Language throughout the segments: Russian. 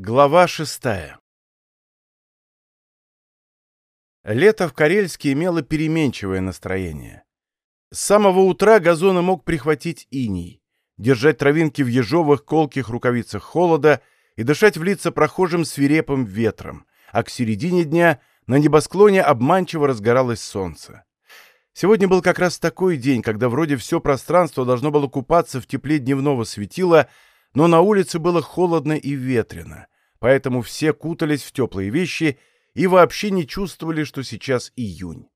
Глава шестая Лето в Карельске имело переменчивое настроение. С самого утра газоны мог прихватить иней, держать травинки в ежовых колких рукавицах холода и дышать в лица прохожим свирепым ветром, а к середине дня на небосклоне обманчиво разгоралось солнце. Сегодня был как раз такой день, когда вроде все пространство должно было купаться в тепле дневного светила, но на улице было холодно и ветрено, поэтому все кутались в теплые вещи и вообще не чувствовали, что сейчас июнь.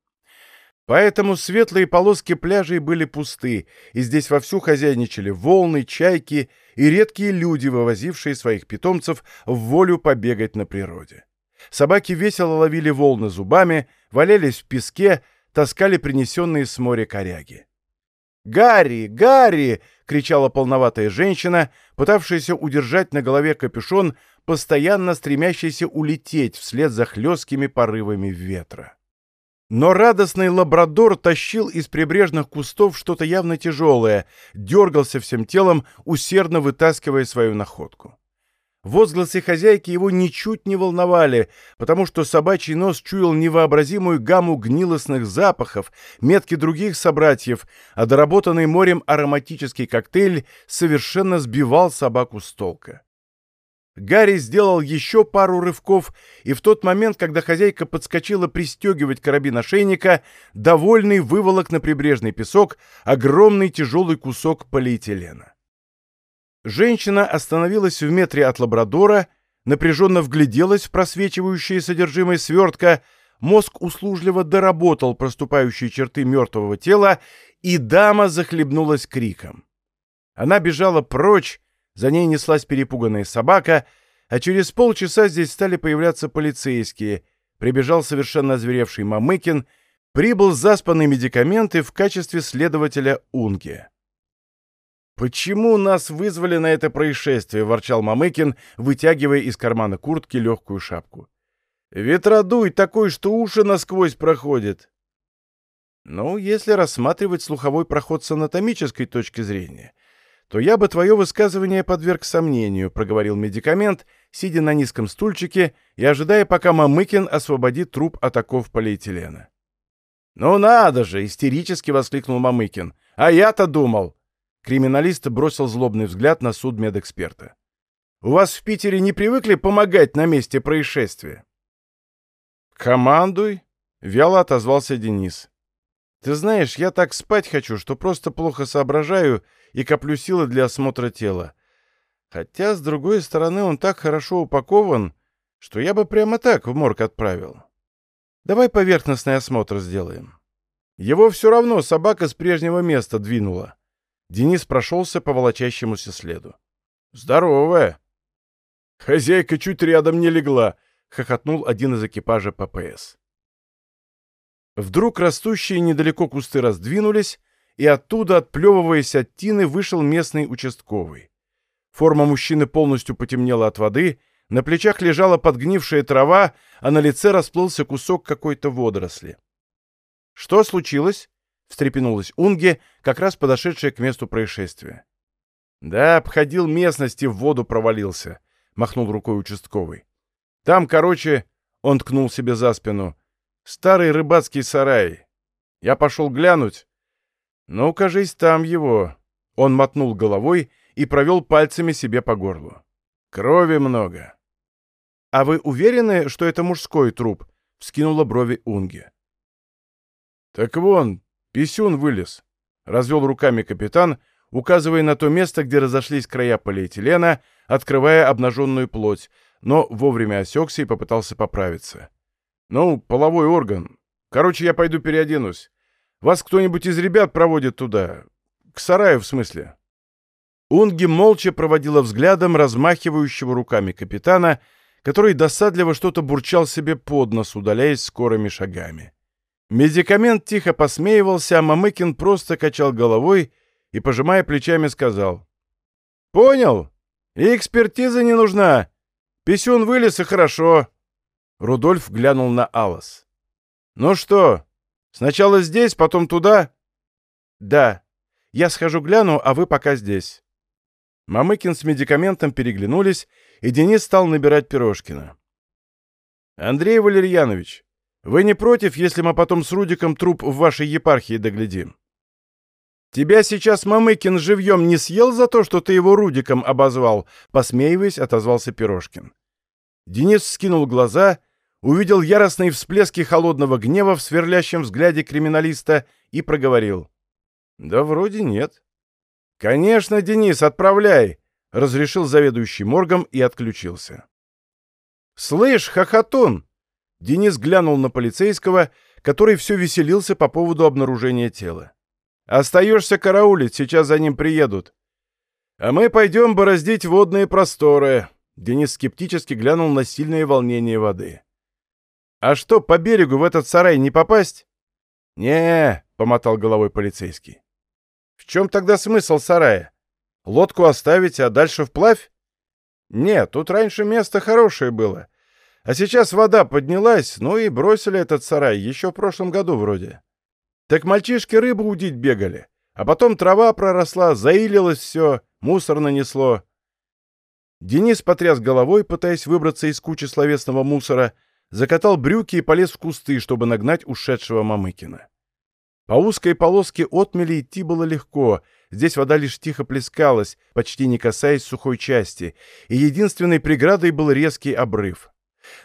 Поэтому светлые полоски пляжей были пусты, и здесь вовсю хозяйничали волны, чайки и редкие люди, вывозившие своих питомцев в волю побегать на природе. Собаки весело ловили волны зубами, валялись в песке, таскали принесенные с моря коряги. «Гарри! Гарри!» — кричала полноватая женщина, пытавшаяся удержать на голове капюшон, постоянно стремящийся улететь вслед за хлесткими порывами ветра. Но радостный лабрадор тащил из прибрежных кустов что-то явно тяжелое, дергался всем телом, усердно вытаскивая свою находку. Возгласы хозяйки его ничуть не волновали, потому что собачий нос чуял невообразимую гамму гнилостных запахов, метки других собратьев, а доработанный морем ароматический коктейль совершенно сбивал собаку с толка. Гарри сделал еще пару рывков, и в тот момент, когда хозяйка подскочила пристегивать карабин ошейника, довольный выволок на прибрежный песок огромный тяжелый кусок полиэтилена. Женщина остановилась в метре от лабрадора, напряженно вгляделась в просвечивающее содержимое свертка, мозг услужливо доработал проступающие черты мертвого тела, и дама захлебнулась криком. Она бежала прочь, за ней неслась перепуганная собака, а через полчаса здесь стали появляться полицейские. Прибежал совершенно озверевший Мамыкин, прибыл заспанный медикаменты в качестве следователя Унге. «Почему нас вызвали на это происшествие?» — ворчал Мамыкин, вытягивая из кармана куртки легкую шапку. «Ветродуй такой, что уши насквозь проходит». «Ну, если рассматривать слуховой проход с анатомической точки зрения, то я бы твое высказывание подверг сомнению», — проговорил медикамент, сидя на низком стульчике и ожидая, пока Мамыкин освободит труп от оков полиэтилена. «Ну надо же!» — истерически воскликнул Мамыкин. «А я-то думал!» Криминалист бросил злобный взгляд на судмедэксперта. «У вас в Питере не привыкли помогать на месте происшествия?» «Командуй!» — вяло отозвался Денис. «Ты знаешь, я так спать хочу, что просто плохо соображаю и коплю силы для осмотра тела. Хотя, с другой стороны, он так хорошо упакован, что я бы прямо так в морг отправил. Давай поверхностный осмотр сделаем. Его все равно собака с прежнего места двинула. Денис прошелся по волочащемуся следу. «Здоровая!» «Хозяйка чуть рядом не легла», — хохотнул один из экипажа ППС. Вдруг растущие недалеко кусты раздвинулись, и оттуда, отплевываясь от тины, вышел местный участковый. Форма мужчины полностью потемнела от воды, на плечах лежала подгнившая трава, а на лице расплылся кусок какой-то водоросли. «Что случилось?» — встрепенулась Унге, как раз подошедшая к месту происшествия. «Да, обходил местности, в воду провалился», — махнул рукой участковый. «Там, короче...» — он ткнул себе за спину. «Старый рыбацкий сарай. Я пошел глянуть. Ну, кажись, там его». Он мотнул головой и провел пальцами себе по горлу. «Крови много». «А вы уверены, что это мужской труп?» — вскинула брови Унге. «Так вон, Писюн вылез. Развел руками капитан, указывая на то место, где разошлись края полиэтилена, открывая обнаженную плоть, но вовремя осекся и попытался поправиться. «Ну, половой орган. Короче, я пойду переоденусь. Вас кто-нибудь из ребят проводит туда? К сараю, в смысле?» Унги молча проводила взглядом размахивающего руками капитана, который досадливо что-то бурчал себе под нос, удаляясь скорыми шагами. Медикамент тихо посмеивался, а Мамыкин просто качал головой и, пожимая плечами, сказал. «Понял. И экспертиза не нужна. Писюн вылез, и хорошо». Рудольф глянул на Алос. «Ну что, сначала здесь, потом туда?» «Да. Я схожу гляну, а вы пока здесь». Мамыкин с медикаментом переглянулись и Денис стал набирать Пирожкина. «Андрей Валерьянович, вы не против, если мы потом с Рудиком труп в вашей епархии доглядим?» «Тебя сейчас Мамыкин живьем не съел за то, что ты его Рудиком обозвал?» Посмеиваясь, отозвался Пирожкин. Денис скинул глаза, увидел яростные всплески холодного гнева в сверлящем взгляде криминалиста и проговорил. «Да вроде нет». «Конечно, Денис, отправляй!» — разрешил заведующий моргом и отключился. «Слышь, хохотун!» Денис глянул на полицейского, который все веселился по поводу обнаружения тела. «Остаешься караулить, сейчас за ним приедут. А мы пойдем бороздить водные просторы». Денис скептически глянул на сильное волнение воды. «А что, по берегу в этот сарай не попасть?» «Не-е-е», помотал головой полицейский. «В чем тогда смысл сарая? Лодку оставить, а дальше вплавь?» «Нет, тут раньше место хорошее было. А сейчас вода поднялась, ну и бросили этот сарай, еще в прошлом году вроде. Так мальчишки рыбу удить бегали, а потом трава проросла, заилилось все, мусор нанесло». Денис потряс головой, пытаясь выбраться из кучи словесного мусора, закатал брюки и полез в кусты, чтобы нагнать ушедшего Мамыкина. По узкой полоске отмели идти было легко, здесь вода лишь тихо плескалась, почти не касаясь сухой части, и единственной преградой был резкий обрыв.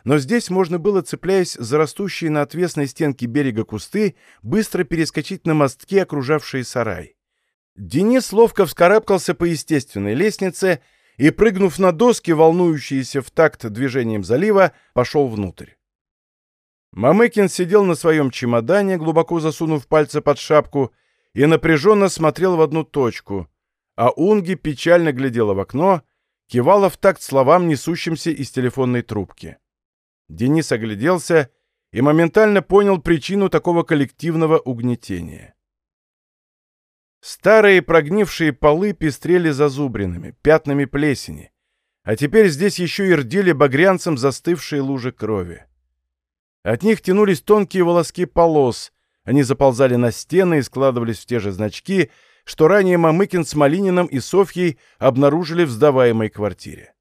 Но здесь можно было, цепляясь за растущие на отвесной стенке берега кусты, быстро перескочить на мостки, окружавшие сарай. Денис ловко вскарабкался по естественной лестнице и, прыгнув на доски, волнующиеся в такт движением залива, пошел внутрь. Мамыкин сидел на своем чемодане, глубоко засунув пальцы под шапку, и напряженно смотрел в одну точку, а Унги печально глядела в окно, кивала в такт словам, несущимся из телефонной трубки. Денис огляделся и моментально понял причину такого коллективного угнетения. Старые прогнившие полы пестрели зазубринами, пятнами плесени, а теперь здесь еще и рдели багрянцем застывшие лужи крови. От них тянулись тонкие волоски полос, они заползали на стены и складывались в те же значки, что ранее Мамыкин с Малининым и Софьей обнаружили в сдаваемой квартире.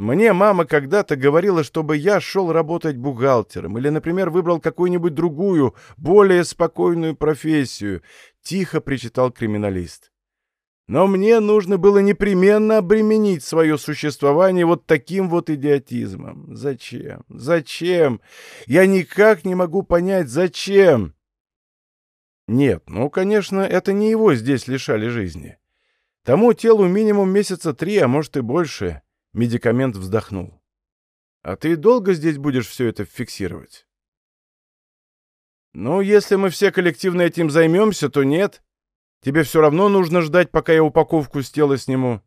Мне мама когда-то говорила, чтобы я шел работать бухгалтером или, например, выбрал какую-нибудь другую, более спокойную профессию, — тихо причитал криминалист. Но мне нужно было непременно обременить свое существование вот таким вот идиотизмом. Зачем? Зачем? Я никак не могу понять, зачем? Нет, ну, конечно, это не его здесь лишали жизни. Тому телу минимум месяца три, а может и больше. Медикамент вздохнул. А ты долго здесь будешь все это фиксировать? Ну, если мы все коллективно этим займемся, то нет. Тебе все равно нужно ждать, пока я упаковку с тела сниму».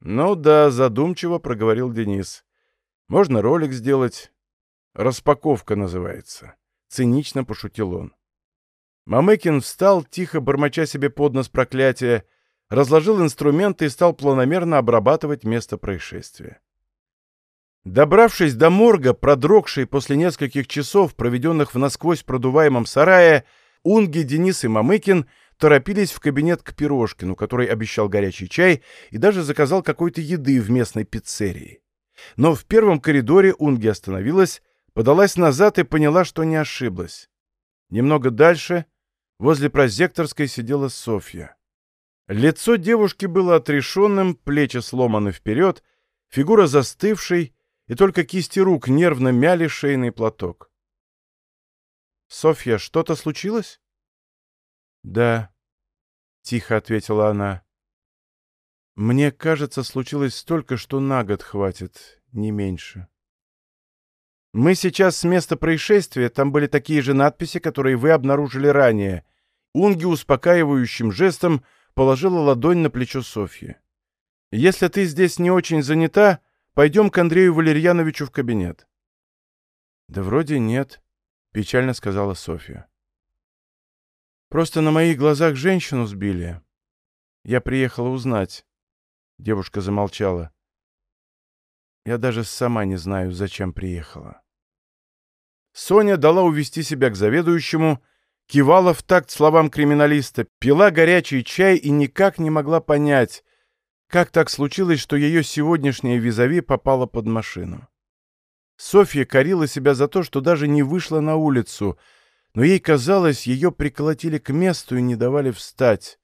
«Ну да», — задумчиво проговорил Денис. «Можно ролик сделать. Распаковка называется». Цинично пошутил он. Мамыкин встал, тихо бормоча себе под нос проклятия, разложил инструменты и стал планомерно обрабатывать место происшествия. Добравшись до морга, продрогший после нескольких часов, проведенных в насквозь продуваемом сарае, Унги, Денис и Мамыкин торопились в кабинет к Пирожкину, который обещал горячий чай и даже заказал какой-то еды в местной пиццерии. Но в первом коридоре Унги остановилась, подалась назад и поняла, что не ошиблась. Немного дальше, возле прозекторской, сидела Софья. Лицо девушки было отрешенным, плечи сломаны вперед, фигура застывшей, и только кисти рук нервно мяли шейный платок. «Софья, что-то случилось?» «Да», — тихо ответила она. «Мне кажется, случилось столько, что на год хватит, не меньше». «Мы сейчас с места происшествия, там были такие же надписи, которые вы обнаружили ранее». Унги успокаивающим жестом положила ладонь на плечо Софьи. «Если ты здесь не очень занята, пойдем к Андрею Валерьяновичу в кабинет». «Да вроде нет», — печально сказала Софья. Просто на моих глазах женщину сбили. Я приехала узнать. Девушка замолчала. Я даже сама не знаю, зачем приехала. Соня дала увести себя к заведующему, кивала в такт словам криминалиста, пила горячий чай и никак не могла понять, как так случилось, что ее сегодняшняя визави попала под машину. Софья корила себя за то, что даже не вышла на улицу, но ей казалось, ее приколотили к месту и не давали встать.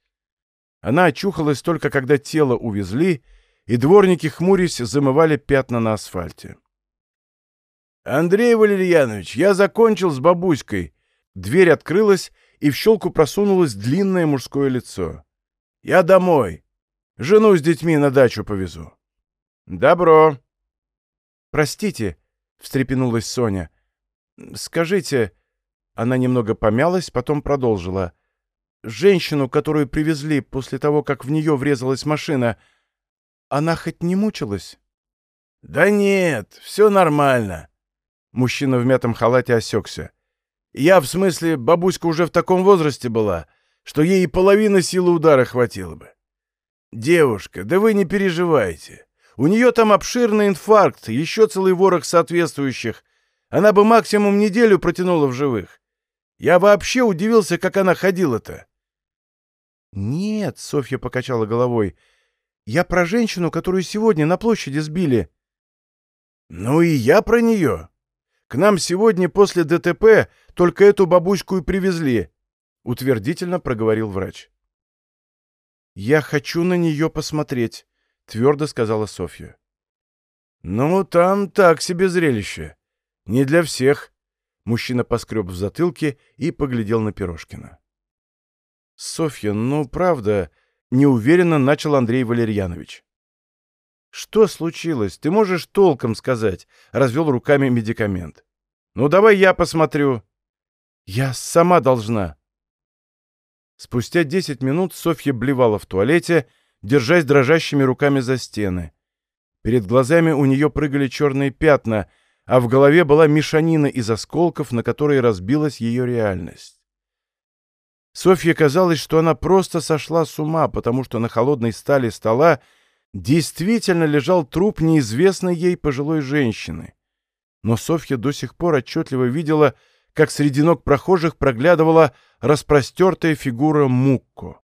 Она очухалась только когда тело увезли, и дворники, хмурясь, замывали пятна на асфальте. «Андрей Валерьянович, я закончил с бабуськой!» Дверь открылась, и в щелку просунулось длинное мужское лицо. «Я домой. Жену с детьми на дачу повезу». «Добро». «Простите», — встрепенулась Соня. «Скажите...» Она немного помялась, потом продолжила. «Женщину, которую привезли после того, как в нее врезалась машина, она хоть не мучилась?» «Да нет, все нормально». Мужчина в мятом халате осекся. «Я, в смысле, бабуська уже в таком возрасте была, что ей и половина силы удара хватило бы. Девушка, да вы не переживайте. У нее там обширный инфаркт, еще целый ворох соответствующих. Она бы максимум неделю протянула в живых. Я вообще удивился, как она ходила-то. «Нет», — Софья покачала головой, — «я про женщину, которую сегодня на площади сбили». «Ну и я про нее. К нам сегодня после ДТП только эту бабушку и привезли. — утвердительно проговорил врач. «Я хочу на нее посмотреть», — твердо сказала Софья. «Ну, там так себе зрелище. Не для всех». Мужчина поскреб в затылке и поглядел на Пирожкина. «Софья, ну, правда...» — неуверенно начал Андрей Валерьянович. «Что случилось? Ты можешь толком сказать?» — развел руками медикамент. «Ну, давай я посмотрю». «Я сама должна». Спустя десять минут Софья блевала в туалете, держась дрожащими руками за стены. Перед глазами у нее прыгали черные пятна, а в голове была мешанина из осколков, на которые разбилась ее реальность. Софье казалось, что она просто сошла с ума, потому что на холодной стали стола действительно лежал труп неизвестной ей пожилой женщины. Но Софья до сих пор отчетливо видела, как среди ног прохожих проглядывала распростертая фигура Мукко.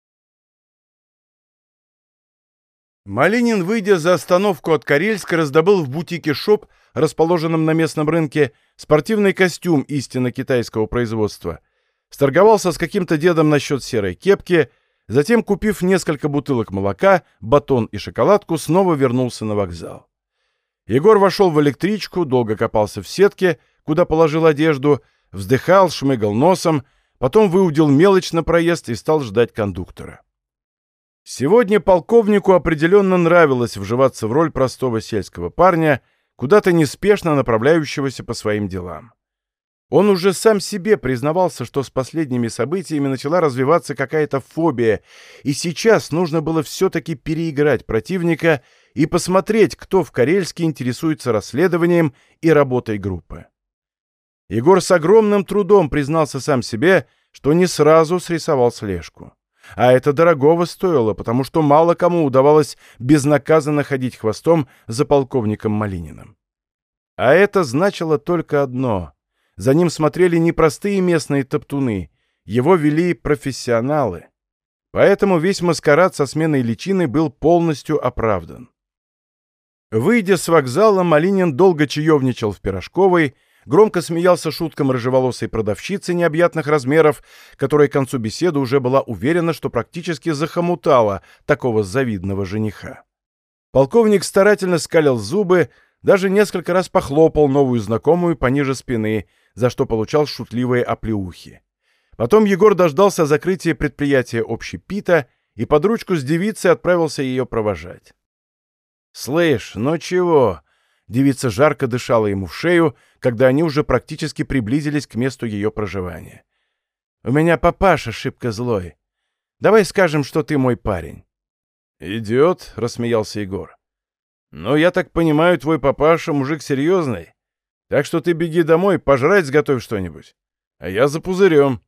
Малинин, выйдя за остановку от Карельска, раздобыл в бутике «Шоп», расположенном на местном рынке, спортивный костюм истинно китайского производства. Сторговался с каким-то дедом насчет серой кепки, затем, купив несколько бутылок молока, батон и шоколадку, снова вернулся на вокзал. Егор вошел в электричку, долго копался в сетке, куда положил одежду, вздыхал, шмыгал носом, потом выудил мелочь на проезд и стал ждать кондуктора. Сегодня полковнику определенно нравилось вживаться в роль простого сельского парня, куда-то неспешно направляющегося по своим делам. Он уже сам себе признавался, что с последними событиями начала развиваться какая-то фобия, и сейчас нужно было все-таки переиграть противника и посмотреть, кто в Карельске интересуется расследованием и работой группы. Егор с огромным трудом признался сам себе, что не сразу срисовал слежку. А это дорогого стоило, потому что мало кому удавалось безнаказанно ходить хвостом за полковником Малининым. А это значило только одно. За ним смотрели не простые местные топтуны, его вели профессионалы. Поэтому весь маскарад со сменой личины был полностью оправдан. Выйдя с вокзала, Малинин долго чаевничал в Пирожковой, громко смеялся шуткам рыжеволосой продавщицы необъятных размеров, которая к концу беседы уже была уверена, что практически захомутала такого завидного жениха. Полковник старательно скалил зубы, даже несколько раз похлопал новую знакомую пониже спины, за что получал шутливые оплеухи. Потом Егор дождался закрытия предприятия общепита и под ручку с девицей отправился ее провожать. «Слышь, ну чего?» Девица жарко дышала ему в шею, когда они уже практически приблизились к месту ее проживания. «У меня папаша шибко злой. Давай скажем, что ты мой парень». «Идет», — рассмеялся Егор. «Но я так понимаю, твой папаша мужик серьезный. Так что ты беги домой, пожрать сготовь что-нибудь. А я за пузырем».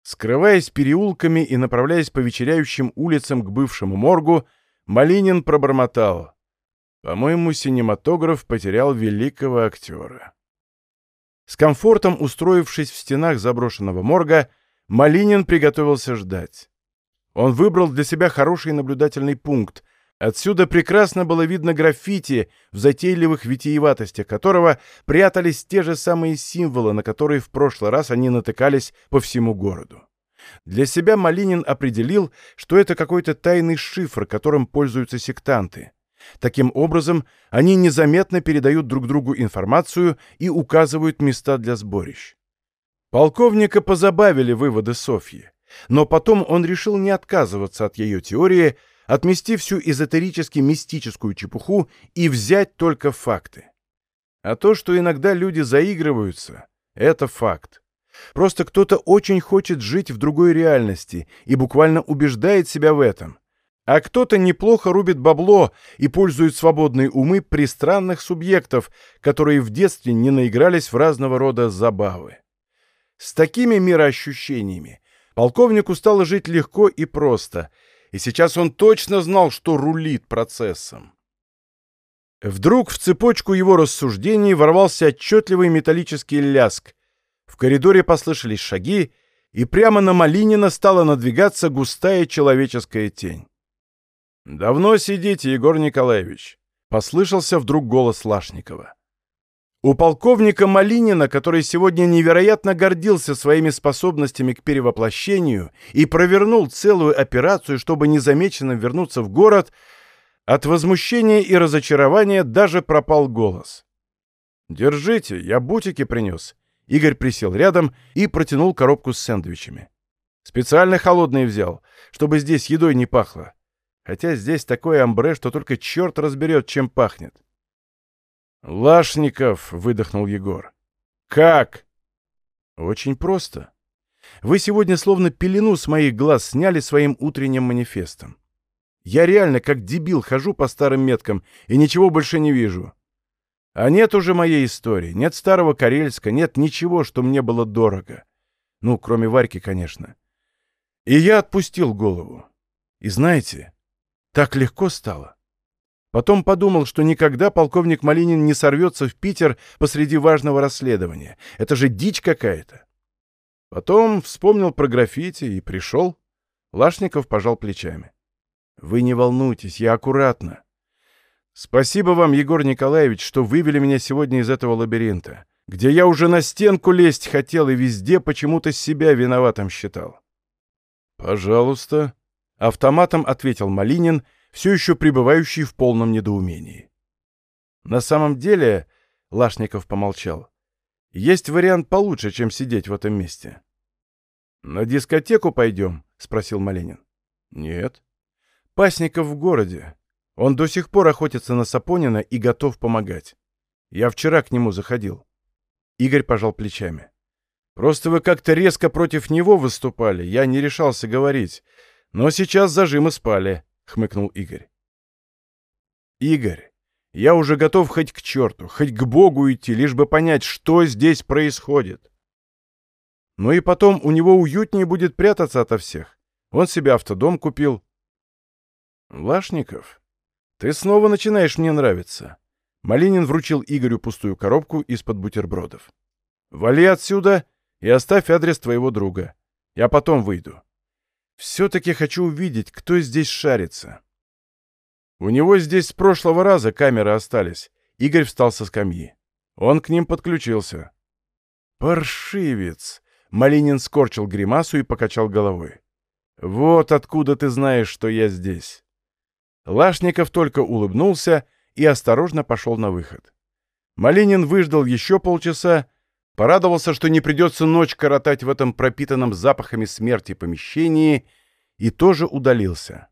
Скрываясь переулками и направляясь по вечеряющим улицам к бывшему моргу, Малинин пробормотал. По-моему, синематограф потерял великого актера. С комфортом устроившись в стенах заброшенного морга, Малинин приготовился ждать. Он выбрал для себя хороший наблюдательный пункт, Отсюда прекрасно было видно граффити, в затейливых витиеватостях которого прятались те же самые символы, на которые в прошлый раз они натыкались по всему городу. Для себя Малинин определил, что это какой-то тайный шифр, которым пользуются сектанты. Таким образом, они незаметно передают друг другу информацию и указывают места для сборищ. Полковника позабавили выводы Софьи, но потом он решил не отказываться от ее теории, отмести всю эзотерически-мистическую чепуху и взять только факты. А то, что иногда люди заигрываются, это факт. Просто кто-то очень хочет жить в другой реальности и буквально убеждает себя в этом. А кто-то неплохо рубит бабло и пользует свободные умы пристранных субъектов, которые в детстве не наигрались в разного рода забавы. С такими мироощущениями полковнику стало жить легко и просто, и сейчас он точно знал, что рулит процессом. Вдруг в цепочку его рассуждений ворвался отчетливый металлический ляск. В коридоре послышались шаги, и прямо на Малинина стала надвигаться густая человеческая тень. «Давно сидите, Егор Николаевич», — послышался вдруг голос Лашникова. У полковника Малинина, который сегодня невероятно гордился своими способностями к перевоплощению и провернул целую операцию, чтобы незамеченным вернуться в город, от возмущения и разочарования даже пропал голос. «Держите, я бутики принес». Игорь присел рядом и протянул коробку с сэндвичами. «Специально холодные взял, чтобы здесь едой не пахло. Хотя здесь такое амбре, что только черт разберет, чем пахнет». «Лашников!» — выдохнул Егор. «Как?» «Очень просто. Вы сегодня словно пелену с моих глаз сняли своим утренним манифестом. Я реально как дебил хожу по старым меткам и ничего больше не вижу. А нет уже моей истории, нет старого Карельска, нет ничего, что мне было дорого. Ну, кроме Варьки, конечно. И я отпустил голову. И знаете, так легко стало. Потом подумал, что никогда полковник Малинин не сорвется в Питер посреди важного расследования. Это же дичь какая-то. Потом вспомнил про граффити и пришел. Лашников пожал плечами. «Вы не волнуйтесь, я аккуратно. Спасибо вам, Егор Николаевич, что вывели меня сегодня из этого лабиринта, где я уже на стенку лезть хотел и везде почему-то себя виноватым считал». «Пожалуйста», — автоматом ответил Малинин, — все еще пребывающий в полном недоумении. На самом деле, Лашников помолчал, есть вариант получше, чем сидеть в этом месте. «На дискотеку пойдем?» — спросил Маленин. «Нет». «Пасников в городе. Он до сих пор охотится на Сапонина и готов помогать. Я вчера к нему заходил». Игорь пожал плечами. «Просто вы как-то резко против него выступали, я не решался говорить. Но сейчас зажимы спали хмыкнул Игорь. Игорь, я уже готов хоть к черту, хоть к Богу идти, лишь бы понять, что здесь происходит. Ну и потом у него уютнее будет прятаться ото всех. Он себе автодом купил. Лашников, ты снова начинаешь мне нравиться. Малинин вручил Игорю пустую коробку из-под бутербродов. Вали отсюда и оставь адрес твоего друга. Я потом выйду. Все-таки хочу увидеть, кто здесь шарится. У него здесь с прошлого раза камеры остались. Игорь встал со скамьи. Он к ним подключился. «Паршивец!» Малинин скорчил гримасу и покачал головой. «Вот откуда ты знаешь, что я здесь». Лашников только улыбнулся и осторожно пошел на выход. Малинин выждал еще полчаса, Порадовался, что не придется ночь коротать в этом пропитанном запахами смерти помещении, и тоже удалился.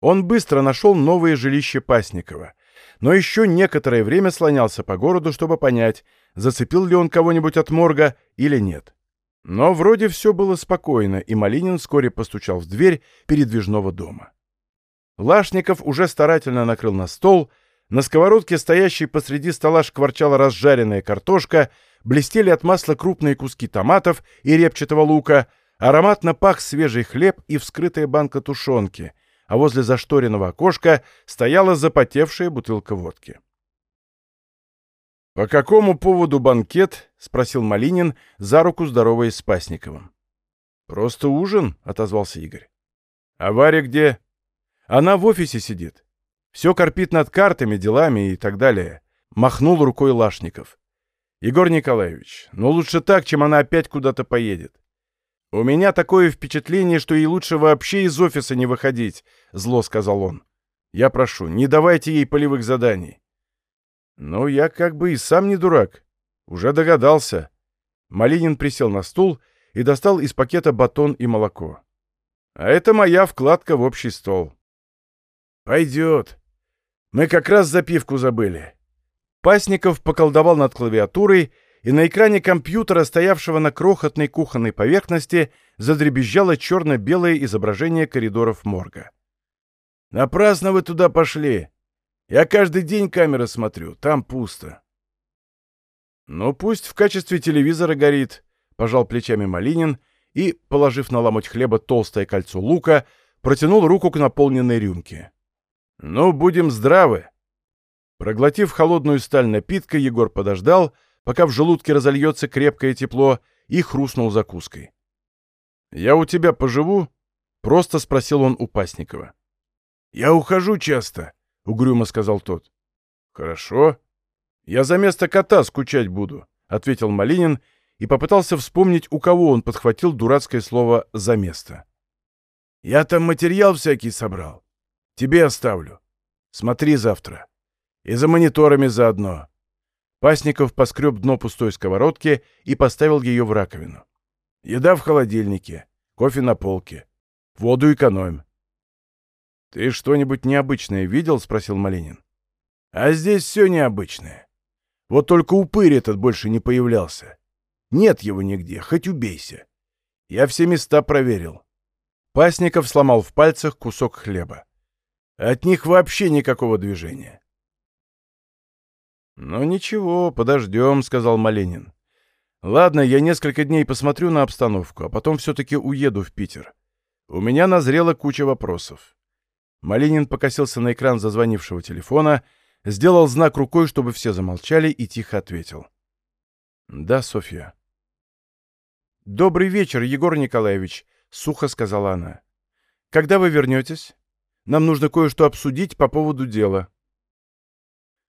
Он быстро нашел новое жилище Пасникова, но еще некоторое время слонялся по городу, чтобы понять, зацепил ли он кого-нибудь от морга или нет. Но вроде все было спокойно, и Малинин вскоре постучал в дверь передвижного дома. Лашников уже старательно накрыл на стол, на сковородке, стоящей посреди стола, шкварчала разжаренная картошка — блестели от масла крупные куски томатов и репчатого лука, ароматно пах свежий хлеб и вскрытая банка тушенки, а возле зашторенного окошка стояла запотевшая бутылка водки. «По какому поводу банкет?» — спросил Малинин, за руку здороваясь с Пасниковым. «Просто ужин», — отозвался Игорь. «А Варя где?» «Она в офисе сидит. Все корпит над картами, делами и так далее. Махнул рукой Лашников. Егор Николаевич, ну лучше так, чем она опять куда-то поедет. У меня такое впечатление, что ей лучше вообще из офиса не выходить, зло сказал он. Я прошу, не давайте ей полевых заданий. Ну, я как бы и сам не дурак. Уже догадался. Малинин присел на стул и достал из пакета батон и молоко. А это моя вкладка в общий стол. Пойдет. Мы как раз запивку забыли. Пасников поколдовал над клавиатурой, и на экране компьютера, стоявшего на крохотной кухонной поверхности, задребезжало черно-белое изображение коридоров морга. «Напрасно вы туда пошли. Я каждый день камеры смотрю, там пусто». «Ну, пусть в качестве телевизора горит», — пожал плечами Малинин и, положив на ломоть хлеба толстое кольцо лука, протянул руку к наполненной рюмке. «Ну, будем здравы!» Проглотив холодную сталь напитка, Егор подождал, пока в желудке разольется крепкое тепло, и хрустнул закуской. «Я у тебя поживу?» — просто спросил он у Пасникова. «Я ухожу часто», — угрюмо сказал тот. «Хорошо. Я за место кота скучать буду», — ответил Малинин и попытался вспомнить, у кого он подхватил дурацкое слово «за место». «Я там материал всякий собрал. Тебе оставлю. Смотри завтра. И за мониторами заодно». Пасников поскреб дно пустой сковородки и поставил ее в раковину. «Еда в холодильнике, кофе на полке. Воду экономь». «Ты что-нибудь необычное видел?» — спросил Малинин. «А здесь все необычное. Вот только упырь этот больше не появлялся. Нет его нигде, хоть убейся. Я все места проверил. Пасников сломал в пальцах кусок хлеба. От них вообще никакого движения. «Ну ничего, подождем», — сказал Маленин. «Ладно, я несколько дней посмотрю на обстановку, а потом все-таки уеду в Питер. У меня назрела куча вопросов». Малинин покосился на экран зазвонившего телефона, сделал знак рукой, чтобы все замолчали, и тихо ответил. «Да, Софья». «Добрый вечер, Егор Николаевич», — сухо сказала она. «Когда вы вернетесь? Нам нужно кое-что обсудить по поводу дела».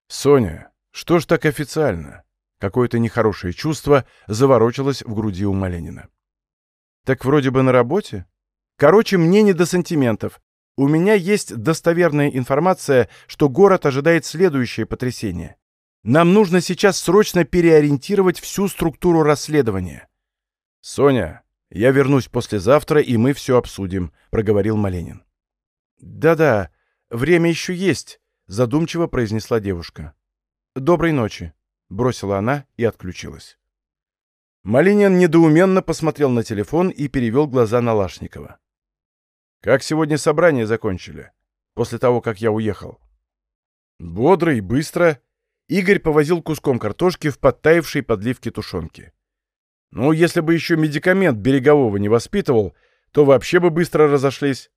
«Соня, что ж так официально?» Какое-то нехорошее чувство заворочилось в груди у Маленина. «Так вроде бы на работе? Короче, мне не до сантиментов. У меня есть достоверная информация, что город ожидает следующее потрясение. Нам нужно сейчас срочно переориентировать всю структуру расследования. «Соня, я вернусь послезавтра, и мы все обсудим», — проговорил Маленин. «Да-да, время еще есть», — задумчиво произнесла девушка. «Доброй ночи», — бросила она и отключилась. Малинин недоуменно посмотрел на телефон и перевел глаза на Лашникова. «Как сегодня собрание закончили? После того, как я уехал?» Бодро и быстро Игорь повозил куском картошки в подтаявшей подливке тушенки. Ну, если бы еще медикамент берегового не воспитывал, то вообще бы быстро разошлись.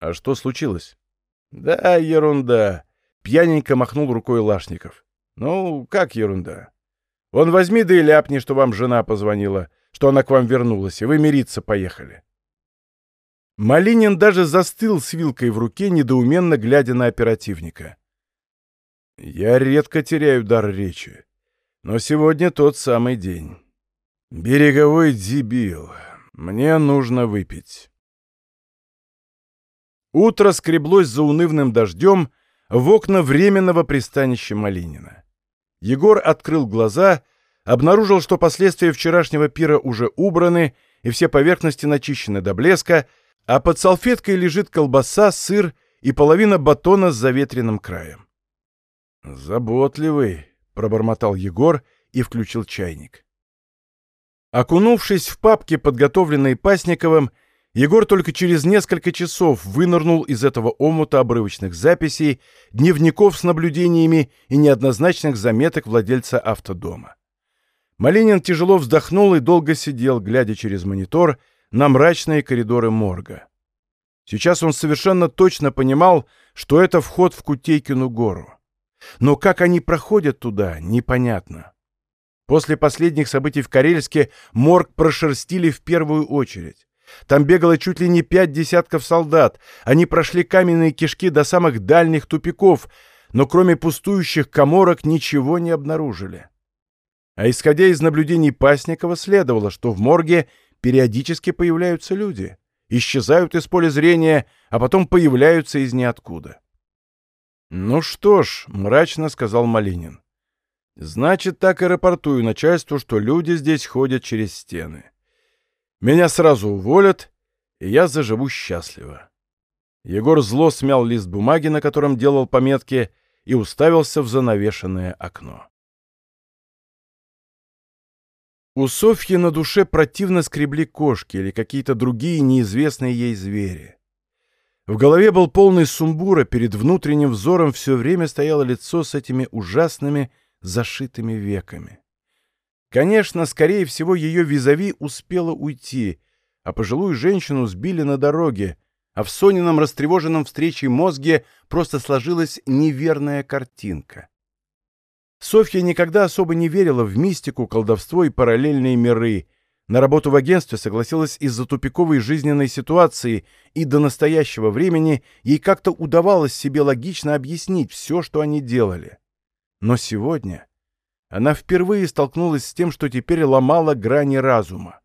А что случилось? Да, ерунда. Пьяненько махнул рукой Лашников. Ну, как ерунда? Он возьми да и ляпни, что вам жена позвонила, что она к вам вернулась, и вы мириться поехали. Малинин даже застыл с вилкой в руке, недоуменно глядя на оперативника. Я редко теряю дар речи, но сегодня тот самый день. «Береговой дебил. Мне нужно выпить». Утро скреблось за унывным дождем в окна временного пристанища Малинина. Егор открыл глаза, обнаружил, что последствия вчерашнего пира уже убраны и все поверхности начищены до блеска, а под салфеткой лежит колбаса, сыр и половина батона с заветренным краем. «Заботливый», — пробормотал Егор и включил чайник. Окунувшись в папки, подготовленные Пасниковым, Егор только через несколько часов вынырнул из этого омута обрывочных записей, дневников с наблюдениями и неоднозначных заметок владельца автодома. Малинин тяжело вздохнул и долго сидел, глядя через монитор на мрачные коридоры морга. Сейчас он совершенно точно понимал, что это вход в Кутейкину гору. Но как они проходят туда, непонятно. После последних событий в Карельске морг прошерстили в первую очередь. Там бегало чуть ли не пять десятков солдат. Они прошли каменные кишки до самых дальних тупиков, но кроме пустующих коморок ничего не обнаружили. А исходя из наблюдений Пасникова, следовало, что в морге периодически появляются люди, исчезают из поля зрения, а потом появляются из ниоткуда. «Ну что ж», — мрачно сказал Малинин, — «значит, так и рапортую начальству, что люди здесь ходят через стены. Меня сразу уволят, и я заживу счастливо». Егор зло смял лист бумаги, на котором делал пометки, и уставился в занавешенное окно. У Софьи на душе противно скребли кошки или какие-то другие неизвестные ей звери. В голове был полный сумбура, перед внутренним взором все время стояло лицо с этими ужасными зашитыми веками. Конечно, скорее всего, ее визави успела уйти, а пожилую женщину сбили на дороге, а в Сонином растревоженном встречей мозге просто сложилась неверная картинка. Софья никогда особо не верила в мистику, колдовство и параллельные миры. На работу в агентстве согласилась из-за тупиковой жизненной ситуации, и до настоящего времени ей как-то удавалось себе логично объяснить все, что они делали. Но сегодня она впервые столкнулась с тем, что теперь ломала грани разума.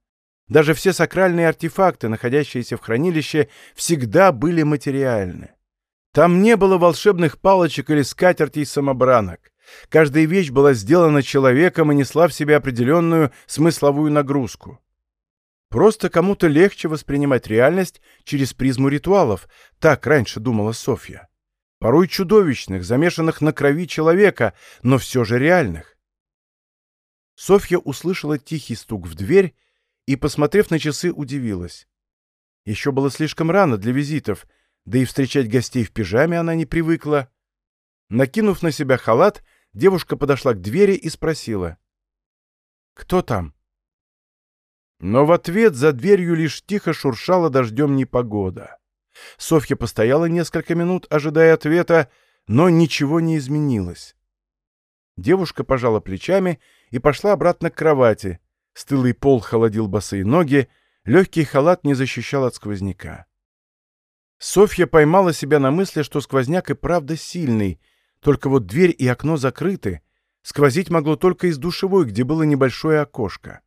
Даже все сакральные артефакты, находящиеся в хранилище, всегда были материальны. Там не было волшебных палочек или скатертей-самобранок. Каждая вещь была сделана человеком и несла в себе определенную смысловую нагрузку. Просто кому-то легче воспринимать реальность через призму ритуалов, так раньше думала Софья. Порой чудовищных, замешанных на крови человека, но все же реальных. Софья услышала тихий стук в дверь и, посмотрев на часы, удивилась. Еще было слишком рано для визитов, да и встречать гостей в пижаме она не привыкла. Накинув на себя халат, девушка подошла к двери и спросила. «Кто там?» Но в ответ за дверью лишь тихо шуршала дождем непогода. Софья постояла несколько минут, ожидая ответа, но ничего не изменилось. Девушка пожала плечами и пошла обратно к кровати. Стылый пол холодил босые ноги, легкий халат не защищал от сквозняка. Софья поймала себя на мысли, что сквозняк и правда сильный — только вот дверь и окно закрыты. Сквозить могло только из душевой, где было небольшое окошко.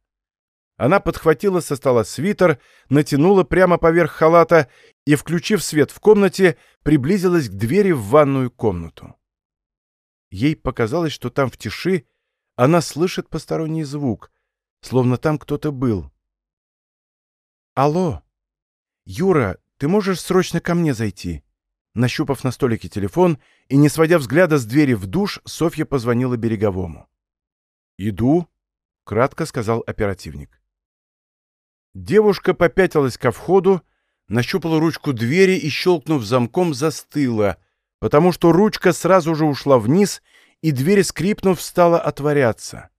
Она подхватила со стола свитер, натянула прямо поверх халата и, включив свет в комнате, приблизилась к двери в ванную комнату. Ей показалось, что там в тиши она слышит посторонний звук, словно там кто-то был. «Алло! Юра, ты можешь срочно ко мне зайти?» Нащупав на столике телефон и не сводя взгляда с двери в душ, Софья позвонила Береговому. «Иду», — кратко сказал оперативник. Девушка попятилась ко входу, нащупала ручку двери и, щелкнув замком, застыла, потому что ручка сразу же ушла вниз, и дверь, скрипнув, стала отворяться.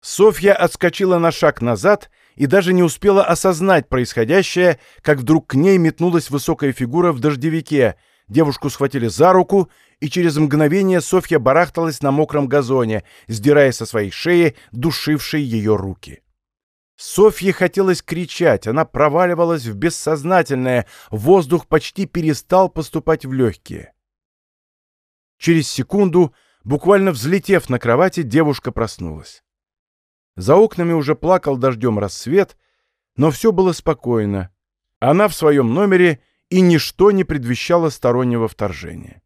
Софья отскочила на шаг назад и даже не успела осознать происходящее, как вдруг к ней метнулась высокая фигура в дождевике — Девушку схватили за руку, и через мгновение Софья барахталась на мокром газоне, сдирая со своей шеи душившие ее руки. Софье хотелось кричать, она проваливалась в бессознательное, воздух почти перестал поступать в легкие. Через секунду, буквально взлетев на кровати, девушка проснулась. За окнами уже плакал дождем рассвет, но все было спокойно. Она в своем номере — и ничто не предвещало стороннего вторжения.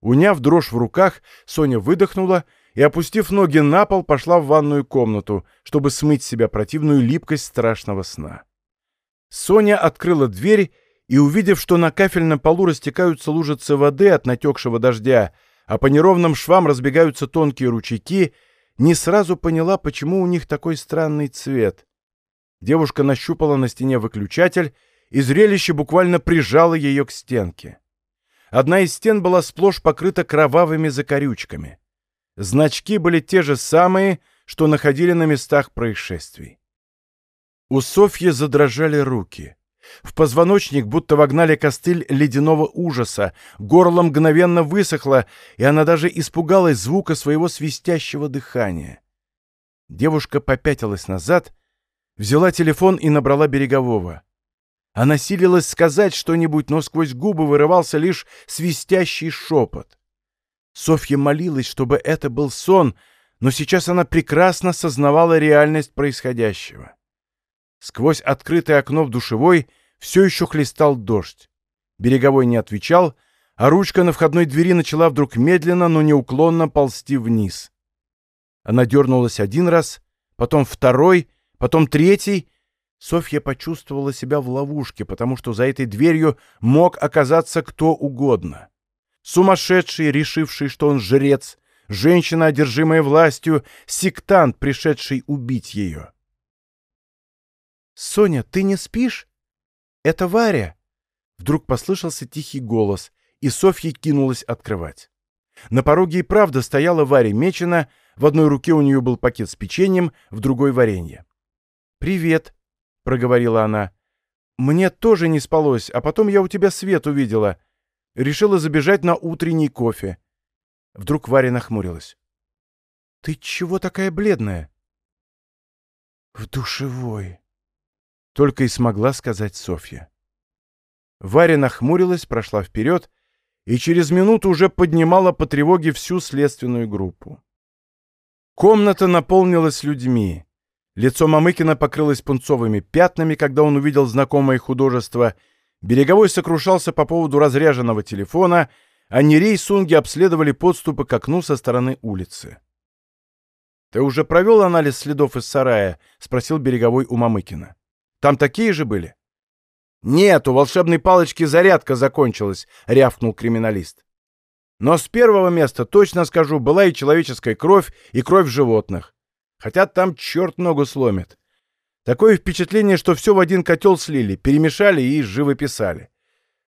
Уняв дрожь в руках, Соня выдохнула и, опустив ноги на пол, пошла в ванную комнату, чтобы смыть с себя противную липкость страшного сна. Соня открыла дверь и, увидев, что на кафельном полу растекаются лужицы воды от натекшего дождя, а по неровным швам разбегаются тонкие ручейки, не сразу поняла, почему у них такой странный цвет. Девушка нащупала на стене выключатель и зрелище буквально прижало ее к стенке. Одна из стен была сплошь покрыта кровавыми закорючками. Значки были те же самые, что находили на местах происшествий. У Софьи задрожали руки. В позвоночник будто вогнали костыль ледяного ужаса, горло мгновенно высохло, и она даже испугалась звука своего свистящего дыхания. Девушка попятилась назад Взяла телефон и набрала Берегового. Она силилась сказать что-нибудь, но сквозь губы вырывался лишь свистящий шепот. Софья молилась, чтобы это был сон, но сейчас она прекрасно сознавала реальность происходящего. Сквозь открытое окно в душевой все еще хлестал дождь. Береговой не отвечал, а ручка на входной двери начала вдруг медленно, но неуклонно ползти вниз. Она дернулась один раз, потом второй, потом третий. Софья почувствовала себя в ловушке, потому что за этой дверью мог оказаться кто угодно. Сумасшедший, решивший, что он жрец, женщина, одержимая властью, сектант, пришедший убить ее. «Соня, ты не спишь? Это Варя!» Вдруг послышался тихий голос, и Софья кинулась открывать. На пороге и правда стояла Варя Мечина, в одной руке у нее был пакет с печеньем, в другой — варенье. «Привет», — проговорила она. «Мне тоже не спалось, а потом я у тебя свет увидела. Решила забежать на утренний кофе». Вдруг Варя нахмурилась. «Ты чего такая бледная?» «В душевой», — только и смогла сказать Софья. Варя нахмурилась, прошла вперед и через минуту уже поднимала по тревоге всю следственную группу. Комната наполнилась людьми. Лицо Мамыкина покрылось пунцовыми пятнами, когда он увидел знакомое художество. Береговой сокрушался по поводу разряженного телефона, а Нерей и Сунги обследовали подступы к окну со стороны улицы. «Ты уже провел анализ следов из сарая?» — спросил Береговой у Мамыкина. «Там такие же были?» «Нет, у волшебной палочки зарядка закончилась», — рявкнул криминалист. «Но с первого места, точно скажу, была и человеческая кровь, и кровь животных. Хотя там черт ногу сломит. Такое впечатление, что все в один котел слили, перемешали и живописали.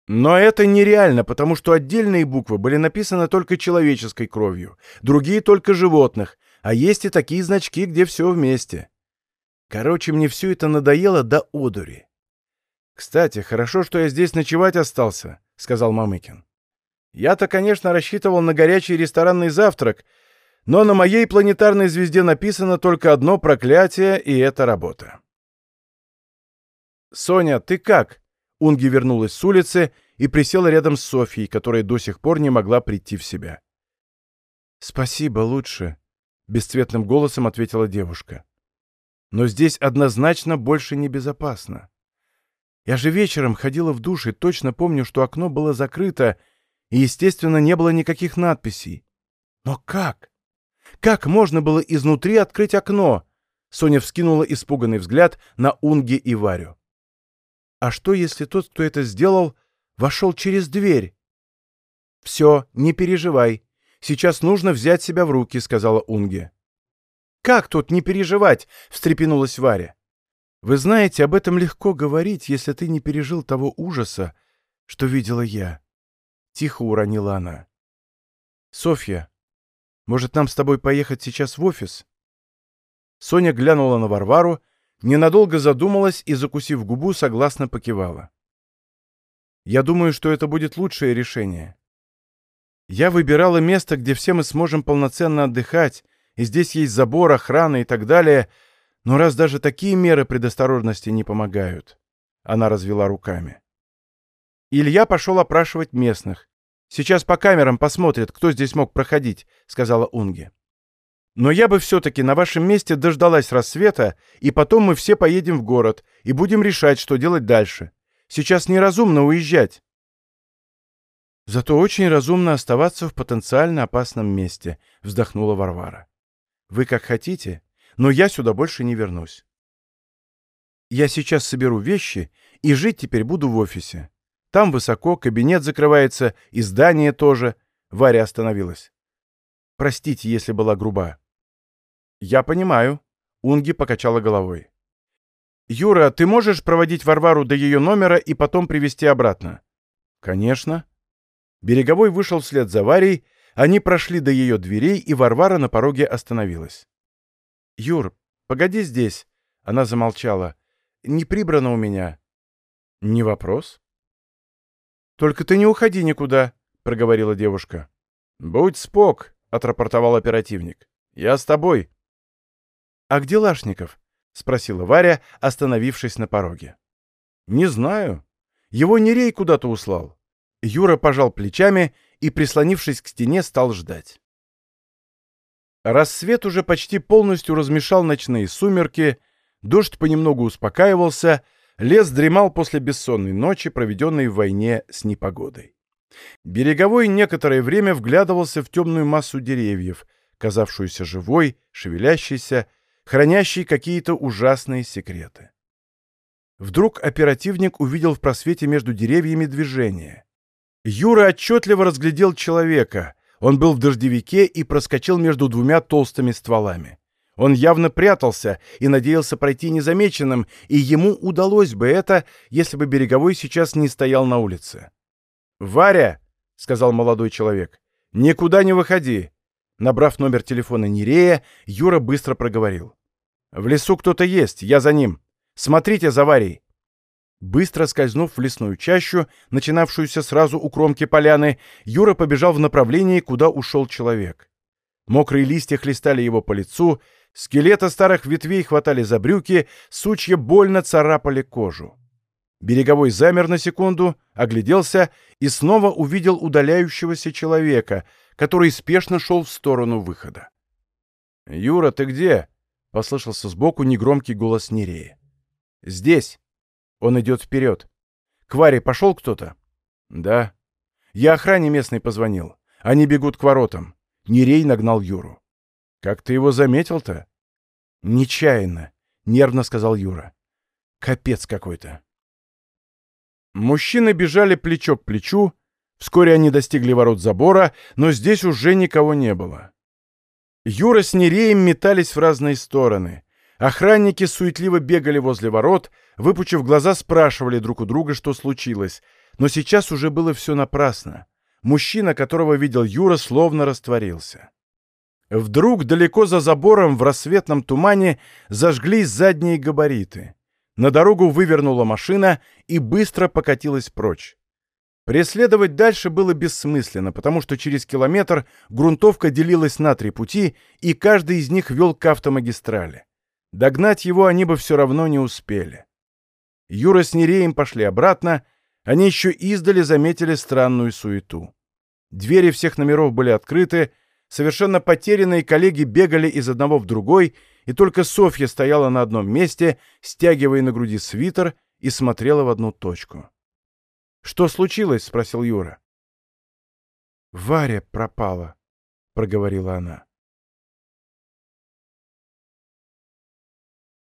Но это нереально, потому что отдельные буквы были написаны только человеческой кровью, другие только животных, а есть и такие значки, где все вместе. Короче, мне все это надоело до одури. «Кстати, хорошо, что я здесь ночевать остался», — сказал Мамыкин. «Я-то, конечно, рассчитывал на горячий ресторанный завтрак, но на моей планетарной звезде написано только одно проклятие, и это работа». «Соня, ты как?» Унги вернулась с улицы и присела рядом с Софьей, которая до сих пор не могла прийти в себя. «Спасибо, лучше», — бесцветным голосом ответила девушка. «Но здесь однозначно больше небезопасно. Я же вечером ходила в душ и точно помню, что окно было закрыто, и, естественно, не было никаких надписей. Но как? Как можно было изнутри открыть окно? Соня вскинула испуганный взгляд на Унги и Варю. А что, если тот, кто это сделал, вошел через дверь? «Все, не переживай. Сейчас нужно взять себя в руки», — сказала Унге. «Как тут не переживать?» — встрепенулась Варя. Вы знаете, об этом легко говорить, если ты не пережил того ужаса, что видела я. Тихо уронила она. Софья, может, нам с тобой поехать сейчас в офис? Соня глянула на Варвару, ненадолго задумалась и, закусив губу, согласно покивала. Я думаю, что это будет лучшее решение. Я выбирала место, где все мы сможем полноценно отдыхать, и здесь есть забор, охрана и так далее — но раз даже такие меры предосторожности не помогают, она развела руками. Илья пошел опрашивать местных. Сейчас по камерам посмотрят, кто здесь мог проходить, сказала Унге. Но я бы все-таки на вашем месте дождалась рассвета, и потом мы все поедем в город и будем решать, что делать дальше. Сейчас неразумно уезжать. Зато очень разумно оставаться в потенциально опасном месте, вздохнула Варвара. Вы как хотите, но я сюда больше не вернусь. Я сейчас соберу вещи и жить теперь буду в офисе. Там высоко, кабинет закрывается, и здание тоже. Варя остановилась. Простите, если была груба. Я понимаю. Унги покачала головой. «Юра, ты можешь проводить Варвару до ее номера и потом привести обратно?» «Конечно». Береговой вышел вслед за Варей, они прошли до ее дверей, и Варвара на пороге остановилась. «Юр, погоди здесь!» Она замолчала. «Не прибрано у меня». «Не вопрос». «Только ты не уходи никуда», — проговорила девушка. «Будь спок», — отрапортовал оперативник. «Я с тобой». «А где Лашников? — спросила Варя, остановившись на пороге. «Не знаю. Его Нерей куда-то услал». Юра пожал плечами и, прислонившись к стене, стал ждать. Рассвет уже почти полностью размешал ночные сумерки, дождь понемногу успокаивался, лес дремал после бессонной ночи, проведенной в войне с непогодой. Береговой некоторое время вглядывался в темную массу деревьев, казавшуюся живой, шевелящейся, хранящей какие-то ужасные секреты. Вдруг оперативник увидел в просвете между деревьями движение. Юра отчетливо разглядел человека. Он был в дождевике и проскочил между двумя толстыми стволами. Он явно прятался и надеялся пройти незамеченным, и ему удалось бы это, если бы Береговой сейчас не стоял на улице. «Варя!» — сказал молодой человек. «Никуда не выходи!» Набрав номер телефона Нерея, Юра быстро проговорил. «В лесу кто-то есть, я за ним. Смотрите за Варей!» Быстро скользнув в лесную чащу, начинавшуюся сразу у кромки поляны, Юра побежал в направлении, куда ушел человек. Мокрые листья хлестали его по лицу, скелеты старых ветвей хватали за брюки, сучья больно царапали кожу. Береговой замер на секунду, огляделся и снова увидел удаляющегося человека, который спешно шел в сторону выхода. «Юра, ты где?» — послышался сбоку негромкий голос Нерея. «Здесь». Он идет вперед. «К Варе пошел кто-то?» «Да». «Я охране местной позвонил. Они бегут к воротам». Нерей нагнал Юру. «Как ты его заметил-то?» «Нечаянно», — нервно сказал Юра. «Капец какой-то». Мужчины бежали плечо к плечу. Вскоре они достигли ворот забора, но здесь уже никого не было. Юра с Нереем метались в разные стороны. Охранники суетливо бегали возле ворот, выпучив глаза, спрашивали друг у друга, что случилось. Но сейчас уже было все напрасно. Мужчина, которого видел Юра, словно растворился. Вдруг далеко за забором в рассветном тумане зажглись задние габариты. На дорогу вывернула машина и быстро покатилась прочь. Преследовать дальше было бессмысленно, потому что через километр грунтовка делилась на три пути, и каждый из них вел к автомагистрали. Догнать его они бы все равно не успели. Юра с Нереем пошли обратно, они еще издали заметили странную суету. Двери всех номеров были открыты, совершенно потерянные коллеги бегали из одного в другой, и только Софья стояла на одном месте, стягивая на груди свитер и смотрела в одну точку. «Что случилось?» — спросил Юра. «Варя пропала», — проговорила она.